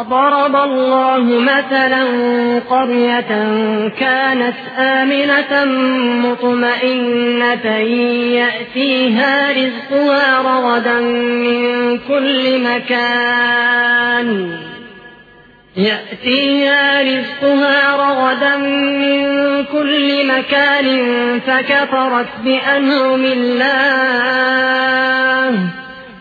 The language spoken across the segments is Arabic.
وضرب الله مثلا قرية كانت آمنة مطمئنة يأتيها رزقها رغدا من كل مكان. يأتيها رزقها رغدا من كل مكان فكفرت بأنعم الله.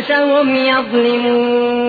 أنفسهم يظلمون.